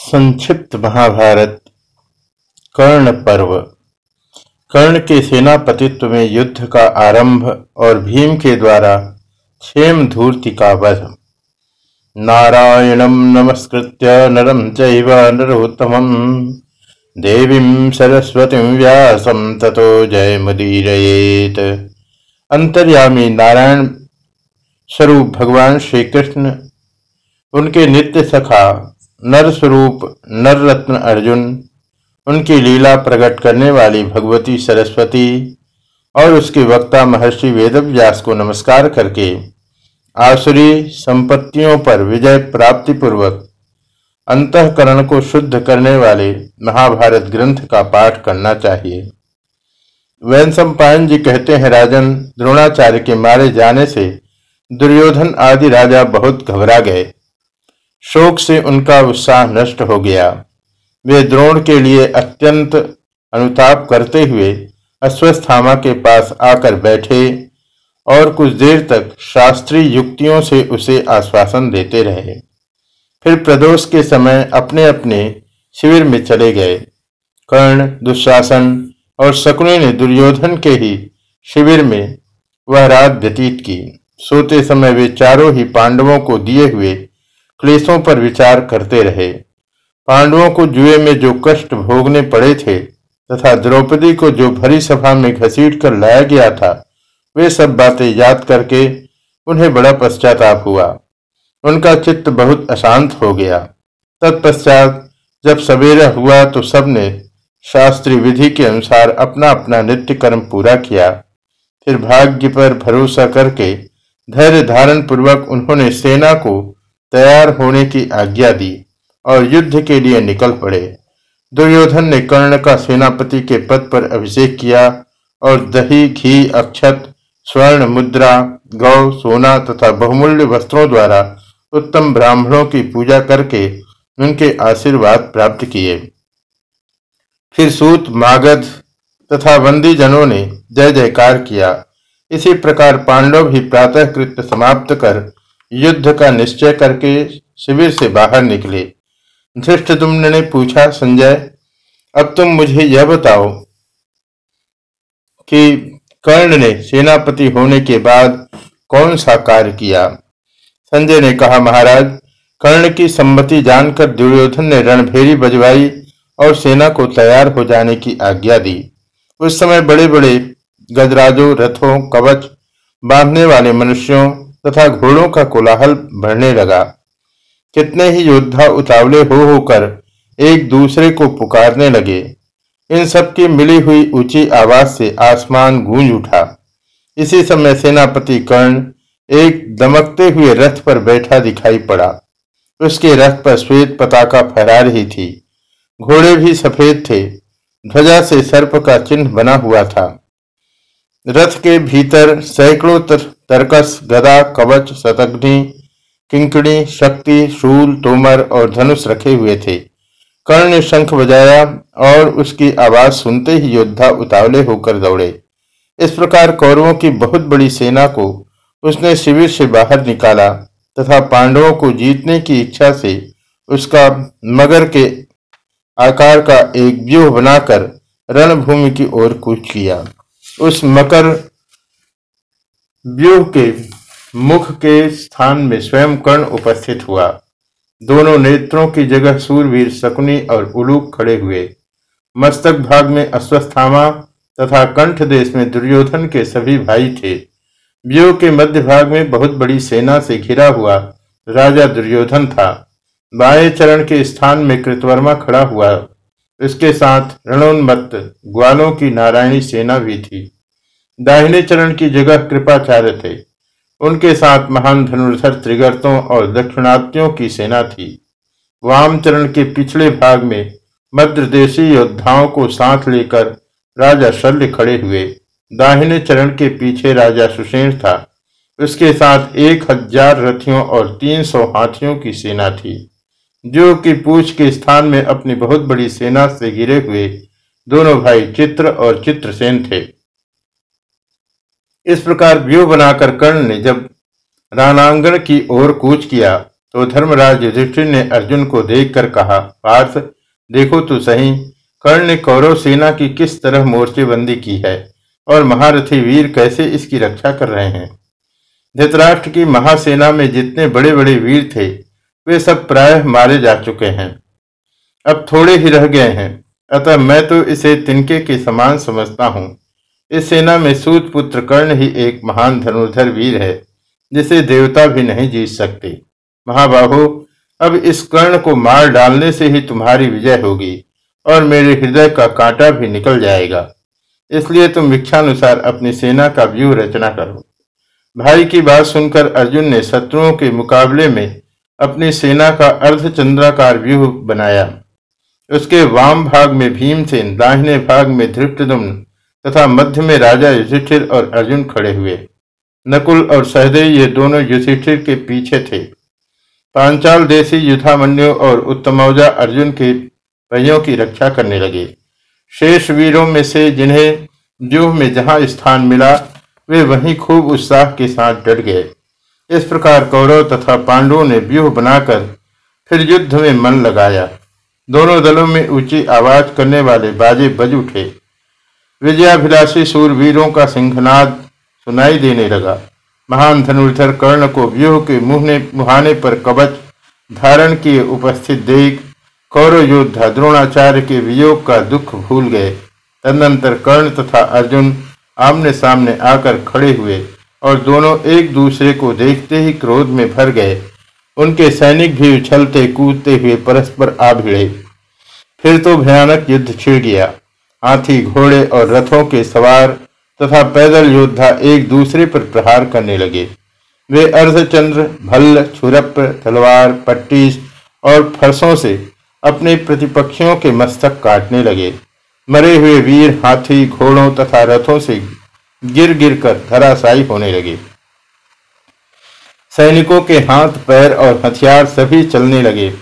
संक्षिप्त महाभारत कर्ण पर्व कर्ण के सेनापतित्व में युद्ध का आरंभ और भीम के द्वारा क्षेम धूर्ति का वध। नारायणं नमस्कृत्य नरम चैव नरोत्तमं। देवीं सरस्वतीं व्यासं ततो जयमुदीरयेत। अंतर्यामी नारायण स्वरूप भगवान श्री कृष्ण उनके नित्य सखा नर स्वरूप नर रत्न अर्जुन, उनकी लीला प्रकट करने वाली भगवती सरस्वती और उसके वक्ता महर्षि वेदव्यास को नमस्कार करके आसुरी संपत्तियों पर विजय प्राप्ति पूर्वक अंतकरण को शुद्ध करने वाले महाभारत ग्रंथ का पाठ करना चाहिए। वैन पायन जी कहते हैं, राजन, द्रोणाचार्य के मारे जाने से दुर्योधन आदि राजा बहुत घबरा गए। शोक से उनका उत्साह नष्ट हो गया। वे द्रोण के लिए अत्यंत अनुताप करते हुए अश्वस्थामा के पास आकर बैठे और कुछ देर तक शास्त्रीय युक्तियों से उसे आश्वासन देते रहे। फिर प्रदोष के समय अपने अपने शिविर में चले गए। कर्ण, दुशासन और शकुनी ने दुर्योधन के ही शिविर में वह रात व्यतीत की। सोते समय वे चारों ही पांडवों को दिए हुए क्लेशों पर विचार करते रहे। पांडवों को जुए में जो कष्ट भोगने पड़े थे, तथा द्रौपदी को जो भरी सभा में घसीट कर लाया गया था, वे सब बातें याद करके उन्हें बड़ा पश्चाताप हुआ। उनका चित्त बहुत अशांत हो गया। तत्पश्चात जब सवेरा हुआ तो सबने शास्त्रीय विधि के अनुसार अपना अपना नित्य कर्म पूरा किया। फिर भाग्य पर भरोसा करके धैर्य धारण पूर्वक उन्होंने सेना को तैयार होने की आज्ञा दी और युद्ध के लिए निकल पड़े। दुर्योधन ने कर्ण का सेनापति के पद पर अभिषेक किया और दही, घी, अक्षत, स्वर्ण मुद्रा, गौ, सोना तथा बहुमूल्य वस्त्रों द्वारा उत्तम ब्राह्मणों की पूजा करके उनके आशीर्वाद प्राप्त किए। फिर सूत, मागध तथा बंदी जनों ने जय जयकार किया। इसी प्रकार पांडव भी प्रातः कृत्य समाप्त कर युद्ध का निश्चय करके शिविर से बाहर निकले। धृष्टदुम्न ने पूछा, संजय, अब तुम मुझे यह बताओ कि कर्ण ने सेनापति होने के बाद कौन सा कार्य किया? संजय ने कहा, महाराज, कर्ण की सम्मति जानकर दुर्योधन ने रणभेरी बजवाई और सेना को तैयार हो जाने की आज्ञा दी। उस समय बड़े बड़े गजराजों, रथों, कवच बांधने वाले मनुष्यों तथा घोड़ों का कोलाहल बढ़ने लगा। कितने ही योद्धा उतावले हो होकर एक दूसरे को पुकारने लगे। इन सब की मिली हुई ऊँची आवाज़ से आसमान गूंज उठा। इसी समय सेनापति कर्ण एक दमकते हुए रथ पर बैठा दिखाई पड़ा। उसके रथ पर श्वेत पताका फहरा रही थी। घोड़े भी सफ़ेद थे। ध्वजा से सर्प का चिन्ह बना हुआ था। रथ के भीतर सैकड़ों तरकस, गदा, कवच शतग्नि किंकड़ी शक्ति, शूल, तोमर और धनुष रखे हुए थे। कर्ण ने शंख बजाया और उसकी आवाज़ सुनते ही योद्धा उतावले होकर दौड़े। इस प्रकार कौरवों की बहुत बड़ी सेना को उसने शिविर से बाहर निकाला तथा पांडवों को जीतने की इच्छा से उसका मगर के आकार का एक व्यूह बनाकर रणभूमि की ओर कूच किया। उस मकर व्यूह के मुख के स्थान में स्वयं कर्ण उपस्थित हुआ। दोनों नेत्रों की जगह सूरवीर, शकुनी और उलूक खड़े हुए। मस्तक भाग में अश्वस्थामा तथा कंठ देश में दुर्योधन के सभी भाई थे। व्यूह के मध्य भाग में बहुत बड़ी सेना से घिरा हुआ राजा दुर्योधन था। बाएँ चरण के स्थान में कृतवर्मा खड़ा हुआ। उसके साथ रणोन्मत्त, ग्वालों की नारायणी सेना भी थी। दाहिने चरण की जगह कृपाचार्य थे। उनके साथ महान धनुर्धर त्रिगर्तों और दक्षिणात्यों की सेना थी। वाम चरण के पिछले भाग में मध्य देशी योद्धाओं को साथ लेकर राजा शल्य खड़े हुए। दाहिने चरण के पीछे राजा सुषेण था। उसके साथ एक हज़ार रथियों और तीन सौ हाथियों की सेना थी। जो कि पूछ के स्थान में अपनी बहुत बड़ी सेना से घिरे हुए दोनों भाई चित्र और चित्रसेन थे। इस प्रकार व्यूह बनाकर कर्ण ने जब रानांगण की ओर कूच किया तो धर्मराज युधिष्ठिर ने अर्जुन को देखकर कहा, पार्थ, देखो तो सही, कर्ण ने कौरव सेना की किस तरह मोर्चेबंदी की है, और महारथी वीर कैसे इसकी रक्षा कर रहे हैं? धृतराष्ट्र की महासेना में जितने बड़े बड़े वीर थे, वे सब प्रायः मारे जा चुके हैं। अब थोड़े ही रह गए हैं, अतः मैं तो इसे तिनके के समान समझता हूँ। इस सेना में सूत पुत्र कर्ण ही एक महान धनुर्धर वीर है, जिसे देवता भी नहीं जीत सकते। महाबाहो, अब इस कर्ण को मार डालने से ही तुम्हारी विजय होगी और मेरे हृदय का कांटा भी निकल जाएगा। इसलिए तुम इच्छानुसार अपनी सेना का व्यूह रचना करो। भाई की बात सुनकर अर्जुन ने शत्रुओं के मुकाबले में अपनी सेना का अर्धचंद्राकार व्यूह बनाया। उसके वाम भाग में भीमसेन, दाहिने भाग में धृष्टदुम्न तथा मध्य में राजा युधिष्ठिर और अर्जुन खड़े हुए। नकुल और सहदेव ये दोनों युधिष्ठिर के पीछे थे। पांचाल देशी युद्धामन्यु और उत्तमौजा अर्जुन के पहियों की रक्षा करने लगे। शेष वीरों में से जिन्हें व्यूह में जहाँ स्थान मिला, वे वहीं खूब उत्साह के साथ डट गए। इस प्रकार कौरव तथा पांडवों ने व्यूह बनाकर फिर युद्ध में मन लगाया। दोनों दलों में ऊँची आवाज़ करने वाले बाजे बज उठे। विजयाभिलाषी सूरवीरों का सिंहनाद सुनाई देने लगा। महान धनुर्धर कर्ण को व्यूह के मुहने मुहाने पर कवच धारण किए उपस्थित देख कौरव योद्धा द्रोणाचार्य के वियोग का दुख भूल गए। तदनंतर कर्ण तथा अर्जुन आमने सामने आकर खड़े हुए और दोनों एक दूसरे को देखते ही क्रोध में भर गए। उनके सैनिक भी उछलते कूदते हुए परस्पर आ भिड़े। फिर तो भयानक युद्ध छिड़ गया। हाथी, घोड़े और रथों के सवार तथा पैदल योद्धा एक दूसरे पर प्रहार करने लगे। वे अर्धचंद्र, भल्ल, छुरप, तलवार, पट्टीस और फरसों से अपने प्रतिपक्षियों के मस्तक काटने लगे। मरे हुए वीर, हाथी, घोड़ों तथा रथों से गिर गिर कर धराशायी होने लगे। सैनिकों के हाथ, पैर और हथियार सभी चलने लगे।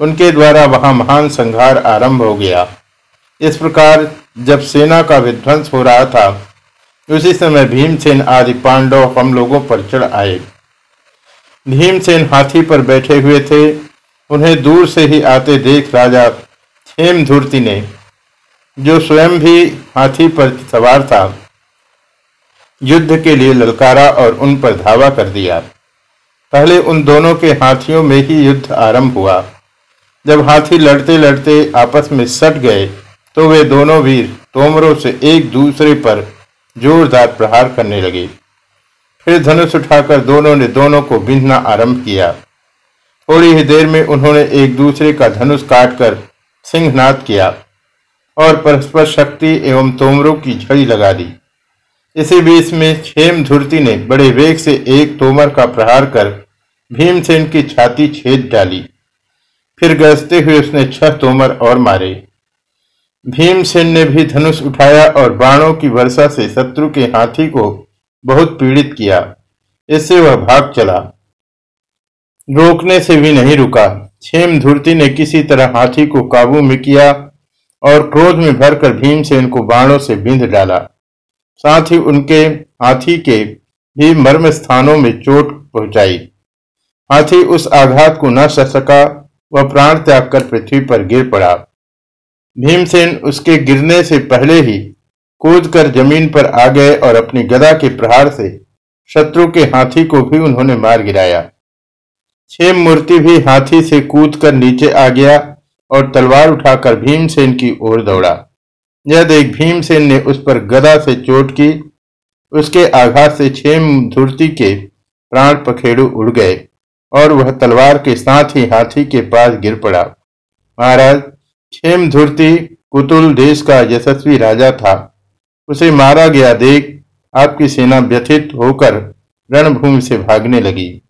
उनके द्वारा वहाँ महान संहार आरंभ हो गया। इस प्रकार जब सेना का विध्वंस हो रहा था, उसी समय भीमसेन आदि पांडव हम लोगों पर चढ़ आए। भीमसेन हाथी पर बैठे हुए थे। उन्हें दूर से ही आते देख राजा खेम धूर्ति ने, जो स्वयं भी हाथी पर सवार था, युद्ध के लिए ललकारा और उन पर धावा कर दिया। पहले उन दोनों के हाथियों में ही युद्ध आरंभ हुआ। जब हाथी लड़ते लड़ते आपस में सट गए तो वे दोनों वीर तोमरों से एक दूसरे पर जोरदार प्रहार करने लगे। फिर धनुष उठाकर दोनों ने दोनों को बिंधना आरंभ किया। थोड़ी ही देर में उन्होंने एक दूसरे का धनुष काटकर सिंहनाद किया और परस्पर शक्ति एवं तोमरों की झड़ी लगा दी। इसी बीच में क्षेम धुरती ने बड़े वेग से एक तोमर का प्रहार कर भीमसेन की छाती छेद डाली। फिर गरजते हुए उसने छह तोमर और मारे। भीमसेन ने भी धनुष उठाया और बाणों की वर्षा से शत्रु के हाथी को बहुत पीड़ित किया। इससे वह भाग चला। रोकने से भी नहीं रुका। छेम धुरती ने किसी तरह हाथी को काबू में किया और क्रोध में भरकर भीमसेन को बाणों से बिंध डाला। साथ ही उनके हाथी के भी मर्म स्थानों में चोट पहुंचाई। हाथी उस आघात को न सह सका, वह प्राण त्याग कर पृथ्वी पर गिर पड़ा। भीमसेन उसके गिरने से पहले ही कूद कर ज़मीन पर आ गए और अपनी गदा के प्रहार से शत्रु के हाथी को भी उन्होंने मार गिराया। छेम मूर्ति भी हाथी से कूद कर नीचे आ गया और तलवार उठाकर भीमसेन की ओर दौड़ा। यह देख भीमसेन ने उस पर गदा से चोट की। उसके आघात से छेम धुर्ती के प्राण पखेड़ू उड़ गए और वह तलवार के साथ ही हाथी के पास गिर पड़ा। महाराज छेम धुर्ती कुतुल देश का यशस्वी राजा था। उसे मारा गया देख आपकी सेना व्यथित होकर रणभूमि से भागने लगी।